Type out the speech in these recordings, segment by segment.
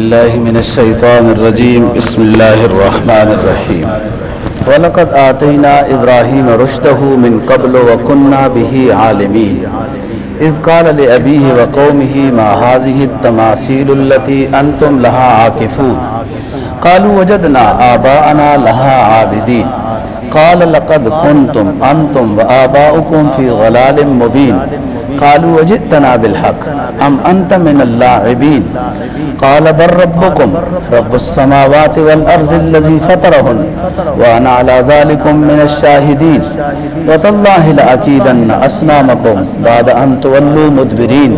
بالله من الشيطان الرجيم. بسم الله الرحمن الرحيم. ولقد آتينا إبراهيم رشده من قبل وكنا به عالمين. إذ قال لأبيه وقومه، ما هذه التماثيل التي أنتم لها عاكفون؟ قالوا، وجدنا آباءنا لها عابدين. قال، لقد كنتم أنتم وآباؤكم في ضلال مبين. قالوا وجئتنا بالحق. ام انت من اللاعبين؟ قال بل ربكم، رب السماوات والارض الذي فطرهن وانا على ذلك من الشاهدين. وتالله لاكيدن اصنامكم بعد ان تولوا مدبرين.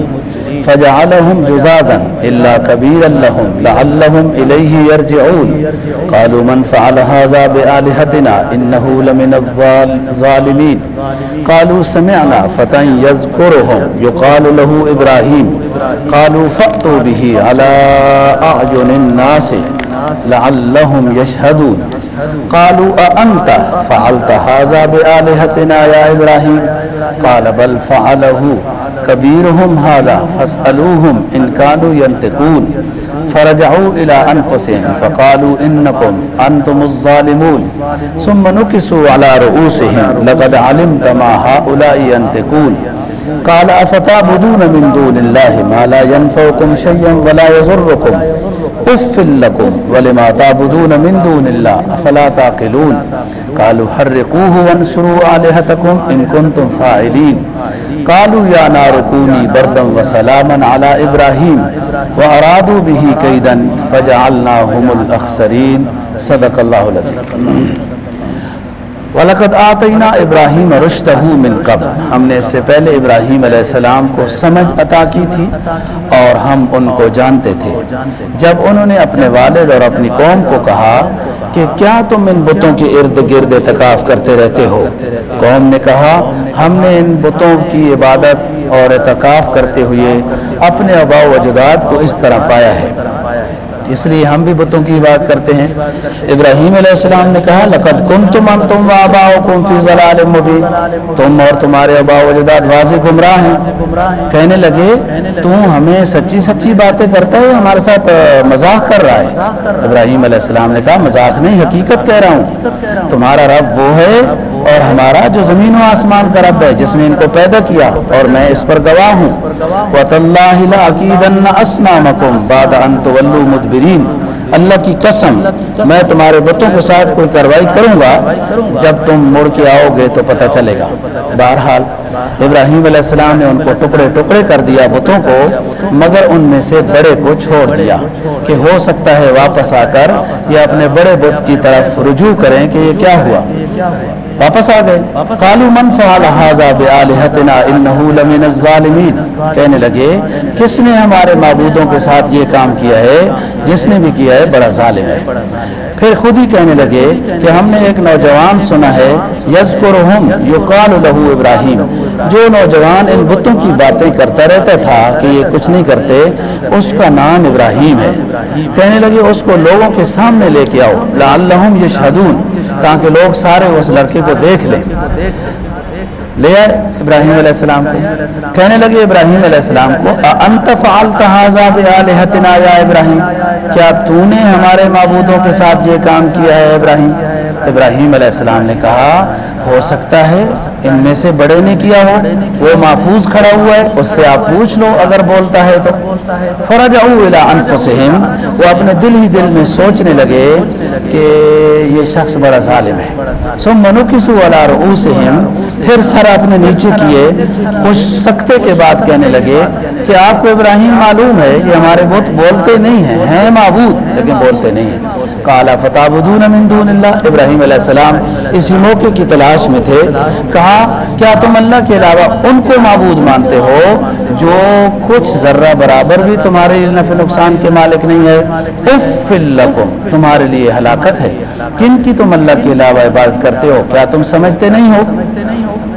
فجعلهم جزازا إلا كبيرا لهم، لعلهم إليه يرجعون. قالوا من فعل هذا بآلهتنا؟ إنه لمن الظالمين. قالوا سمعنا فتى يذكرهم، يقال له إبراهيم. قالوا فأتوا به على أعين الناس لعلهم يشهدون. قالوا، أأنت؟ فعلت هذا بآلهتنا يا إبراهيم. قال، بل فعله. كبيرهم هذا، فاسألوهم إن كانوا ينطقون. فرجعوا إلى أنفسهم، فقالوا، إنكم أنتم الظالمون. ثم نكسوا على رؤوسهم، لقد علمت ما هؤلاء ينطقون. قال، أفتعبدون من دون الله ما لا ينفعكم شيئا ولا يضركم اف لكم ولما تعبدون من دون الله افلا تعقلون قالوا، حرقوه وانصروا الهتكم ان كنتم فاعلين قالوا، يا نار كوني بردا وسلاما على ابراهيم وارادوا به كيدا فجعلناهم الاخسرين صدق الله العظيم. وَلَقَدْ آتَيْنَا إِبْرَاهِيمَ رُشْدَهُ مِنْ قَبْلِ۔ ہم نے اس سے پہلے ابراہیم علیہ السلام کو سمجھ عطا کی تھی اور ہم ان کو جانتے تھے۔ جب انہوں نے اپنے والد اور اپنی قوم کو کہا کہ کیا تم ان بتوں کے ارد گرد اعتکاف کرتے رہتے ہو؟ قوم نے کہا، ہم نے ان بتوں کی عبادت اور اعتکاف کرتے ہوئے اپنے آبا و اجداد کو اس طرح پایا ہے۔ اس لیے ہم بھی بتوں کی بات کرتے ہیں۔ ابراہیم علیہ السلام نے کہا، لقد کن تم ان تم آبا فی ضلال مبین۔ تم اور تمہارے ابا و جداد واضح گمراہ ہیں۔ کہنے لگے، تو ہمیں سچی سچی باتیں کرتا ہے، ہمارے ساتھ مذاق کر رہا ہے۔ ابراہیم علیہ السلام نے کہا، مذاق نہیں، حقیقت کہہ رہا ہوں۔ تمہارا رب وہ ہے اور ہمارا جو زمین و آسمان کا رب ہے، جس نے ان کو پیدا کیا، اور میں اس پر گواہ ہوں۔ وَتَاللَّهِ اللہ کی قسم، میں تمہارے بتوں کے ساتھ کوئی کاروائی کروں گا، جب تم مڑ کے آؤ گے تو پتہ چلے گا۔ بہرحال، ابراہیم علیہ السلام نے ان کو ٹکڑے ٹکڑے کر دیا بتوں کو، مگر ان میں سے بڑے کو چھوڑ دیا کہ ہو سکتا ہے واپس آ کر یہ اپنے بڑے بت کی طرف رجوع کریں کہ یہ کیا ہوا۔ واپس آ گئے۔ قالوا من فعل هذا بالهتنا انه لمن الظالمین کہنے لگے، کس نے ہمارے معبودوں کے ساتھ یہ کام کیا ہے؟ جس نے بھی کیا ہے، بڑا ظالم ہے۔ پھر خود ہی کہنے لگے کہ ہم نے ایک نوجوان سنا ہے، یذکرہم، یقال له ابراہیم۔ جو نوجوان ان بتوں کی باتیں کرتا رہتا تھا کہ یہ کچھ نہیں کرتے، اس کا نام ابراہیم ہے۔ کہنے لگے، اس کو لوگوں کے سامنے لے کے آؤ۔ لعلہم یشہدون۔ تاکہ لوگ سارے اس لڑکے کو دیکھ لیں۔ لے آئے ابراہیم علیہ السلام کو۔ کہنے لگے ابراہیم علیہ السلام کو انت فعلت هذا بالهتنا یا ابراہیم؟ کیا تو نے ہمارے معبودوں کے ساتھ یہ کام کیا ہے ابراہیم؟ ابراہیم علیہ السلام نے کہا، ہو سکتا ہے ان میں سے بڑے نے کیا ہو، وہ محفوظ کھڑا ہوا ہے، اس سے آپ پوچھ لو اگر بولتا ہے تو۔ فرجعوا الى انفسهم وہ اپنے دل ہی دل میں سوچنے لگے کہ یہ شخص بڑا ظالم ہے۔ ثم نكسوا على رؤوسهم پھر سر اپنے نیچے کیے، کچھ سکتے کے بعد کہنے لگے کہ آپ کو ابراہیم معلوم ہے کہ ہمارے بت بولتے نہیں ہیں ہیں معبود، لیکن بولتے نہیں ہیں۔ کالا فتح من دون اللہ؟ ابراہیم علیہ السلام اسی موقع کی تلاش میں تھے۔ کہا، کیا تم اللہ کے علاوہ ان کو معبود مانتے ہو جو کچھ ذرہ برابر بھی تمہارے نفع نقصان کے مالک نہیں ہے؟ اف لکم، تمہارے لیے ہلاکت ہے۔ کن کی تم اللہ کے علاوہ عبادت کرتے ہو؟ کیا تم سمجھتے نہیں ہو؟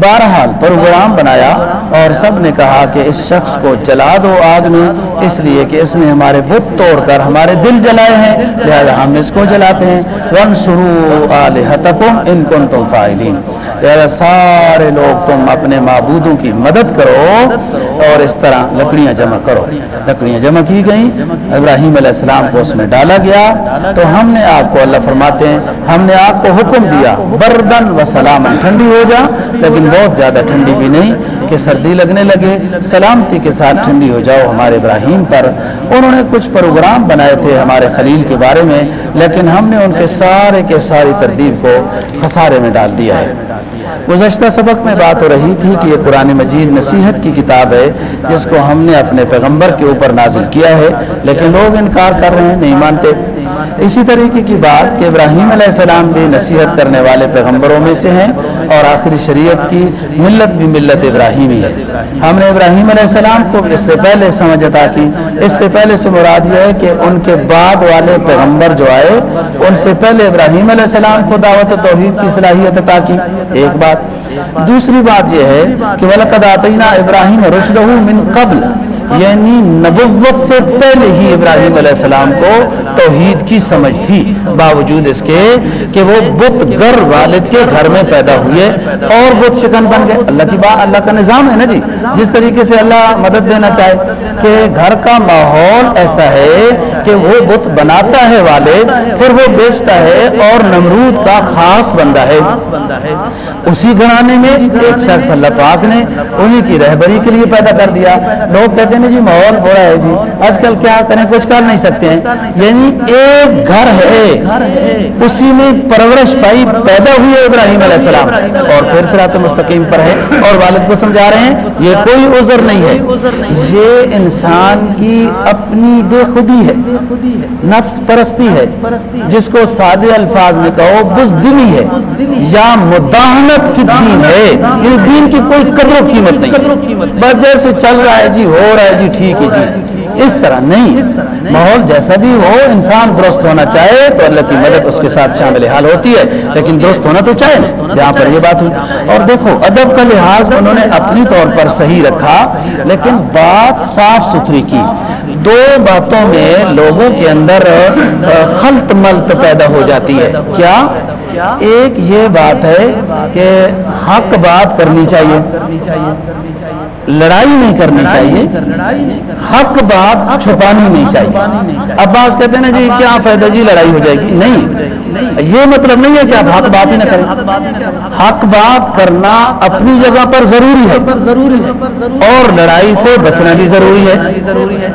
بہرحال پروگرام بنایا اور سب نے کہا کہ اس شخص کو جلا دو آگ میں اس لیے کہ اس نے ہمارے بت توڑ کر ہمارے دل جلائے ہیں، لہذا ہم اس کو جلاتے ہیں۔ ون سرو ان کن تم فائلین لہذا سارے لوگ تم اپنے معبودوں کی مدد کرو اور اس طرح لکڑیاں جمع کرو۔ لکڑیاں جمع کی گئیں۔ ابراہیم علیہ السلام کو اس میں ڈالا گیا۔ تو ہم نے آپ کو اللہ فرماتے ہیں، ہم نے آپ کو حکم دیا، بردن و سلام ٹھنڈی ہو جا، لیکن بہت زیادہ ٹھنڈی بھی نہیں کہ سردی لگنے لگے، سلامتی کے ساتھ ٹھنڈی ہو جاؤ ہمارے ابراہیم پر۔ انہوں نے کچھ پروگرام بنائے تھے ہمارے خلیل کے بارے میں، لیکن ہم نے ان کے سارے کے ساری ترتیب کو خسارے میں ڈال دیا ہے۔ گزشتہ سبق میں بات ہو رہی تھی کہ یہ قرآن مجید نصیحت کی کتاب ہے، جس کو ہم نے اپنے پیغمبر کے اوپر نازل کیا ہے، لیکن لوگ انکار کر رہے ہیں، نہیں مانتے۔ اسی طریقے کی بات کہ ابراہیم علیہ السلام بھی نصیحت کرنے والے پیغمبروں میں سے ہیں اور آخری شریعت کی ملت بھی ملت ابراہیمی ہے۔ ہم نے ابراہیم علیہ السلام کو اس سے پہلے سمجھ عطا کی۔ اس سے پہلے سے مراد یہ ہے کہ ان کے بعد والے پیغمبر جو آئے، ان سے پہلے ابراہیم علیہ السلام کو دعوت توحید کی صلاحیت عطا کی۔ ایک بات۔ دوسری بات یہ ہے کہ ولقد آتینا ابراہیم رشدہ من قبل۔ یعنی نبوت سے پہلے ہی ابراہیم علیہ السلام کو توحید کی سمجھ تھی۔ باوجود اس کے کہ وہ بت گر والد کے گھر میں پیدا ہوئے اور بت شکن بن گئے۔ اللہ کی بات اللہ کا نظام ہے نا جی؟ جس طریقے سے اللہ مدد دینا چاہے کہ گھر کا ماحول ایسا ہے کہ وہ بت بناتا ہے والد، پھر وہ بیچتا ہے اور نمرود کا خاص بندہ ہے۔ اسی گھرانے میں ایک شخص اللہ پاک نے انہی کی رہبری کے لیے پیدا کر دیا۔ لوگ کہتے ہیں کہتے ہیں جی ماحول برا ہے جی آج کل کیا کریں کچھ کر نہیں سکتے ہیں۔ یعنی ایک گھر ہے، اسی میں پرورش پائی پیدا ہوئی ابراہیم علیہ السلام۔ اور پھر سرات مستقیم پر ہے۔ اور والد کو سمجھا رہے ہیں، یہ کوئی عذر نہیں ہے۔ یہ انسان کی اپنی بے خودی ہے، نفس پرستی ہے۔ جس کو سادے الفاظ میں کہو، بزدلی ہے یا مداحنت فی الدین ہے۔ یعنی دین کی کوئی قدر و قیمت نہیں۔ بس جیسے چل رہا ہے جی ہو رہا ہے ہے جی ٹھیک ہے جی۔ اس طرح نہیں۔ ماحول جیسا بھی ہو، انسان درست ہونا چاہے تو اللہ کی مدد اس کے ساتھ شامل حال ہوتی ہے، لیکن درست ہونا تو چاہے نا۔ جہاں پر یہ بات ہوئی۔ اور دیکھو، ادب کا لحاظ انہوں نے اپنی طور پر صحیح رکھا، لیکن بات صاف ستھری کی۔ دو باتوں میں لوگوں کے اندر خلط ملت پیدا ہو جاتی ہے۔ کیا؟ ایک یہ بات ہے کہ حق بات کرنی چاہیے۔ لڑائی نہیں کرنی چاہیے۔ حق بات چھپانی نہیں چاہیے۔ عباس کہتے ہیں جی کیا فائدہ جی لڑائی ہو جائے گی؟ نہیں۔ یہ مطلب نہیں ہے کہ آپ حق بات ہی نہ کریں۔ حق بات کرنا اپنی جگہ پر ضروری ہے۔ اور لڑائی سے بچنا بھی ضروری ہے۔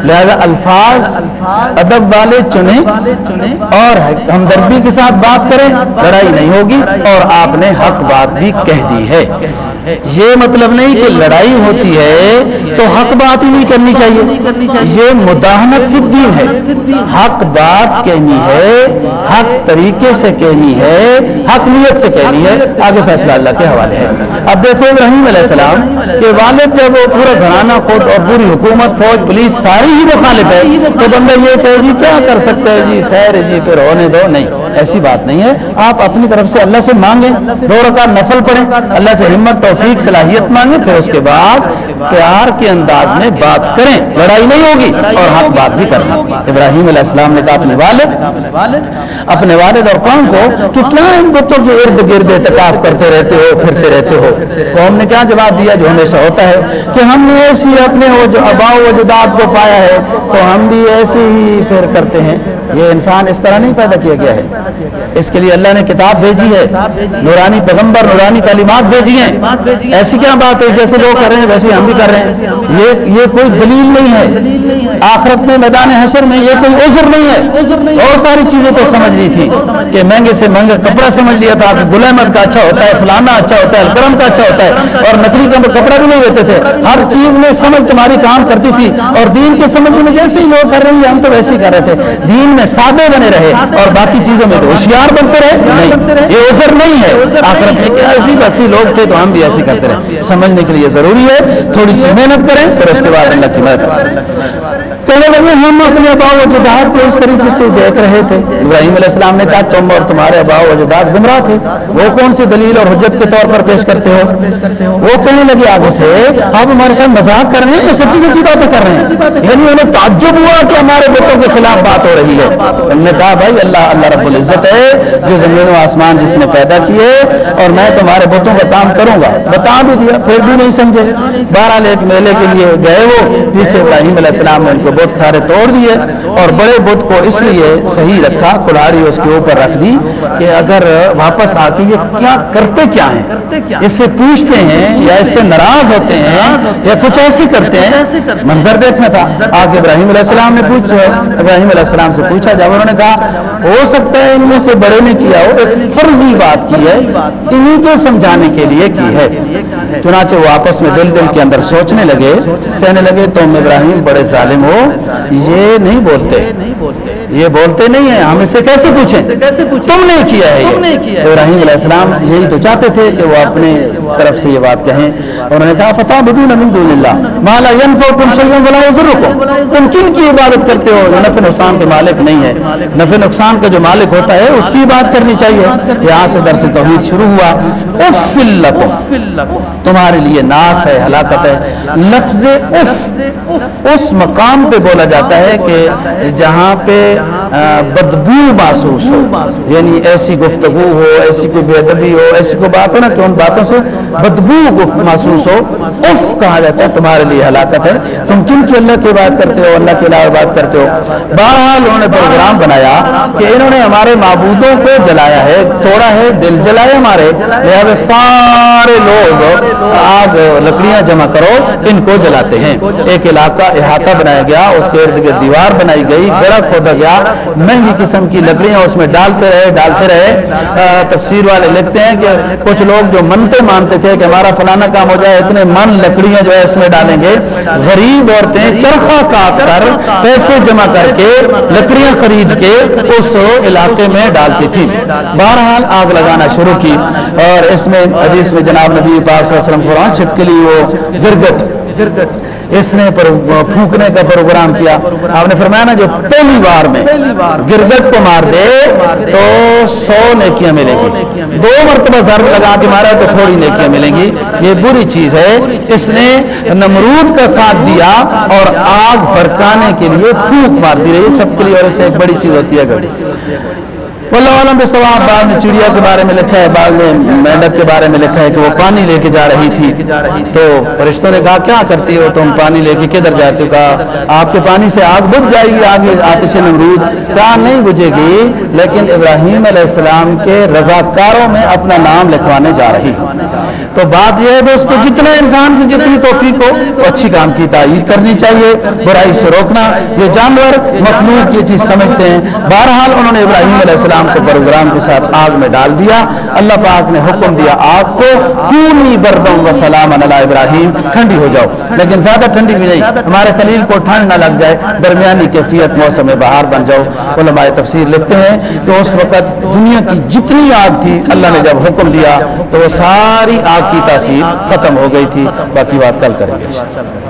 لہذا الفاظ ادب والے چنے اور ہمدردی کے ساتھ بات کریں۔ لڑائی نہیں ہوگی اور آپ نے حق بات بھی کہہ دی ہے۔ یہ مطلب نہیں کہ لڑائی ہوتی ہے تو حق بات ہی نہیں کرنی چاہیے۔ یہ مداحنت فدین ہے۔ حق بات کہنی ہے، حق طریقے سے کہنی ہے، حق نیت سے کہنی ہے۔ آگے فیصلہ اللہ کے حوالے ہے۔ اب دیکھو ابراہیم علیہ السلام کہ والد جب وہ پورا گھرانہ خود اور پوری حکومت، فوج، پولیس ساری ہی مخالف ہے۔ تو بندہ یہ کہ جی کیا کر سکتے ہیں جی خیر جی پھر ہونے دو۔ نہیں۔ ایسی بات نہیں ہے۔ آپ اپنی طرف سے اللہ سے مانگیں، دو رکعت نفل پڑھیں، اللہ سے ہمت، توفیق، صلاحیت مانگیں، پھر اس کے بعد پیار کے انداز میں بات کریں۔ لڑائی نہیں ہوگی اور حق بات بھی کرنا۔ ابراہیم علیہ السلام نے کہا، اپنے والد اپنے والد اور قوم کو کہ کیا ان بتوں کے ارد گرد اعتکاف کرتے رہتے ہو، پھرتے رہتے ہو؟ قوم نے کیا جواب دیا؟ جو ہمیشہ ہوتا ہے کہ ہم نے ایسی اپنے اباؤ و جداد کو پایا ہے، تو ہم بھی ایسے ہی پھر کرتے ہیں۔ یہ انسان اس طرح نہیں پیدا کیا گیا ہے۔ اس کے لیے اللہ نے کتاب بھیجی ہے۔ نورانی پیغمبر، نورانی تعلیمات بھیجی ہیں۔ ایسی کیا بات ہے؟ جیسے لوگ کر رہے ہیں، ویسے ہم بھی کر رہے ہیں۔ یہ یہ کوئی دلیل نہیں ہے۔ آخرت میں میدان حشر میں یہ کوئی عذر نہیں ہے۔ اور ساری چیزیں تو سمجھ لی تھی کہ مہنگے سے مہنگا کپڑا سمجھ لیا تھا۔ گل احمد کا اچھا ہوتا ہے، فلانا اچھا ہوتا ہے، الکرم کا اچھا ہوتا ہے۔ اور نکلی کا کپڑا بھی نہیں دیتے تھے۔ ہر چیز میں سمجھ تمہاری کام کرتی تھی۔ اور دین کے سمجھ میں جیسے ہی لوگ کر رہے ہیں، ہم تو ویسے ہی کر رہے تھے۔ دین میں سادے بنے رہے اور باقی چیزوں میں تو ہوشیار بنتے رہے نہیں یہ اوفر نہیں ہے۔ آخرت میں کیا ایسی بستی لوگ تھے تو ہم بھی ایسے کرتے رہے۔ سمجھنے کے لیے ضروری ہے تھوڑی سی محنت کریں پھر اس کے بعد اللہ کی مدد کہنے لگے ہم اپنے اباؤ و جداد کو اس طریقے سے دیکھ رہے تھے۔ ابراہیم علیہ السلام نے کہا، تم اور تمہارے اباؤ و جداد گمراہ تھے۔ وہ کون سی دلیل اور حجت کے طور پر پیش کرتے ہو؟ وہ کہنے لگے آگے سے، آپ ہمارے ساتھ مذاق کر رہے ہیں کہ سچی سچی باتیں کر رہے ہیں؟ یعنی انہیں تعجب ہوا کہ ہمارے بتوں کے خلاف بات ہو رہی ہے۔ ہم نے کہا، بھائی، اللہ اللہ رب العزت ہے، جو زمین و آسمان جس نے پیدا کیے، اور میں تمہارے بتوں کا کام کروں گا۔ بتا بھی دیا، پھر بھی نہیں سمجھے۔ بہرحال ایک میلے کے لیے گئے وہ، پیچھے ابراہیم علیہ السلام نے ان کو بت سارے توڑ دیے اور بڑے بت کو اس لیے صحیح رکھا کلاڑی اس کے اوپر رکھ دی کہ اگر واپس آ کے یہ کیا کرتے کیا ہیں؟ اس سے پوچھتے ہیں یا اس سے ناراض ہوتے ہیں یا کچھ ایسے کرتے ہیں؟ منظر دیکھنا تھا۔ آگے ابراہیم علیہ السلام نے پوچھا، ابراہیم علیہ السلام سے پوچھا، جب انہوں نے کہا، ہو سکتا ہے ان میں سے بڑے نے کیا ہو، ایک فرضی بات کی ہے، انہی کے سمجھانے کے لیے کی ہے۔ چنانچہ وہ آپس میں دل دل کے اندر سوچنے لگے کہنے لگے تم ابراہیم بڑے ظالم ہو یہ نہیں بولتے۔ یہ بولتے۔ نہیں ہیں ہم اس سے کیسے پوچھیں؟ تم نے کیا ہے یہ؟ ابراہیم علیہ السلام یہی تو چاہتے تھے کہ وہ اپنے طرف سے یہ بات کہیں۔ انہوں نے کہا فتح بدون من دون اللہ مالا ينفعكم شيئا ولا يضركم تم کن کی عبادت کرتے ہو؟ جو نفع نقصان کے مالک نہیں ہے۔ نفع نقصان کا جو مالک ہوتا ہے اس کی بات کرنی چاہیے۔ یہاں سے درس توحید شروع ہوا۔ اف لکم تمہارے لیے ناس ہے، ہلاکت ہے۔ لفظ اف، اس مقام پہ بولا جاتا ہے کہ جہاں پہ بدبو محسوس ہو۔ یعنی ایسی گفتگو ہو، ایسی کوئی بے ادبی ہو، ایسی کوئی بات ہو نا کہ ان باتوں سے بدبو محسوس ہو۔ اف کہا جاتا ہے، تمہارے لیے ہلاکت ہے۔ تم کن کی اللہ کی بات کرتے ہو، اللہ کے علاوہ بات کرتے ہو؟ بہرحال انہوں نے پروگرام بنایا کہ انہوں نے ہمارے معبودوں کو جلایا ہے، توڑا ہے، دل جلائے ہمارے لہٰذا سارے لوگ لکڑیاں جمع کرو، ان کو جلاتے ہیں۔ ایک علاقہ احاطہ بنایا گیا، اس کے ارد گرد دیوار بنائی گئی گڑا کھودا گیا۔ مہنگی قسم کی لکڑیاں اس میں ڈالتے رہے ڈالتے رہے۔ تفسیر والے لکھتے ہیں کہ کچھ لوگ جو منتے مانتے تھے کہ ہمارا فلانا کام ہو جائے، اتنے من لکڑیاں جو ہے اس میں ڈالیں گے۔ غریب عورتیں چرخا کاٹ کر پیسے جمع کر کے لکڑیاں خرید کے اس علاقے میں ڈالتی تھی بہرحال آگ لگانا شروع کی اور اس میں حدیث میں جناب نبی پاک صلی اللہ علیہ وسلم قرآن چھٹکلی وہ گرگٹ گرگٹ۔ اس نے پھونکنے کا پروگرام کیا۔ آپ نے فرمایا نا جو پہلی بار میں گرگٹ کو مار دے تو سو نیکیاں ملیں گی۔ دو مرتبہ ضرب لگا کے مارا تو تھوڑی نیکیاں ملیں گی۔ یہ بری چیز ہے۔ اس نے نمرود کا ساتھ دیا اور آگ بھڑکانے کے لیے پھونک مار دی رہی چھپکلی اور اس سے ایک بڑی چیز ہوتی ہے۔ گڑی واللہ عالم بے ثواب بعد میں چڑیا کے بارے میں لکھا ہے، بعد میں مینڈک کے بارے میں لکھا ہے کہ وہ پانی لے کے جا رہی تھی۔ تو فرشتوں نے کہا، کیا کرتی ہو تم؟ پانی لے کے کدھر جاتے ہو؟ کہا، آپ کے پانی سے آگ بجھ جائے گی، آگے آتش نمرود کہا نہیں بجھے گی۔ لیکن ابراہیم علیہ السلام کے رضاکاروں میں اپنا نام لکھوانے جا رہی۔ تو بات یہ ہے دوستو، جتنا انسان کی جتنی توفیق ہو تو اچھی کام کی تائید کرنی چاہیے، برائی سے روکنا۔ یہ جانور مخلوق یہ چیز سمجھتے ہیں۔ بہرحال انہوں نے ابراہیم علیہ السلام کو پروگرام کے ساتھ آگ میں ڈال دیا۔ اللہ پاک نے حکم دیا آگ کو کونی بردم و سلام علی ابراہیم، ٹھنڈی ہو جاؤ۔ لیکن زیادہ ٹھنڈی بھی نہیں، ہمارے خلیل کو ٹھنڈ نہ لگ جائے، درمیانی کیفیت موسم بہار بن جاؤ۔ علماء تفسیر لکھتے ہیں کہ اس وقت دنیا کی جتنی آگ تھی، اللہ نے جب حکم دیا تو وہ ساری آگ کی تاثیر ختم ہو گئی تھی۔ باقی بات کل کریں گے۔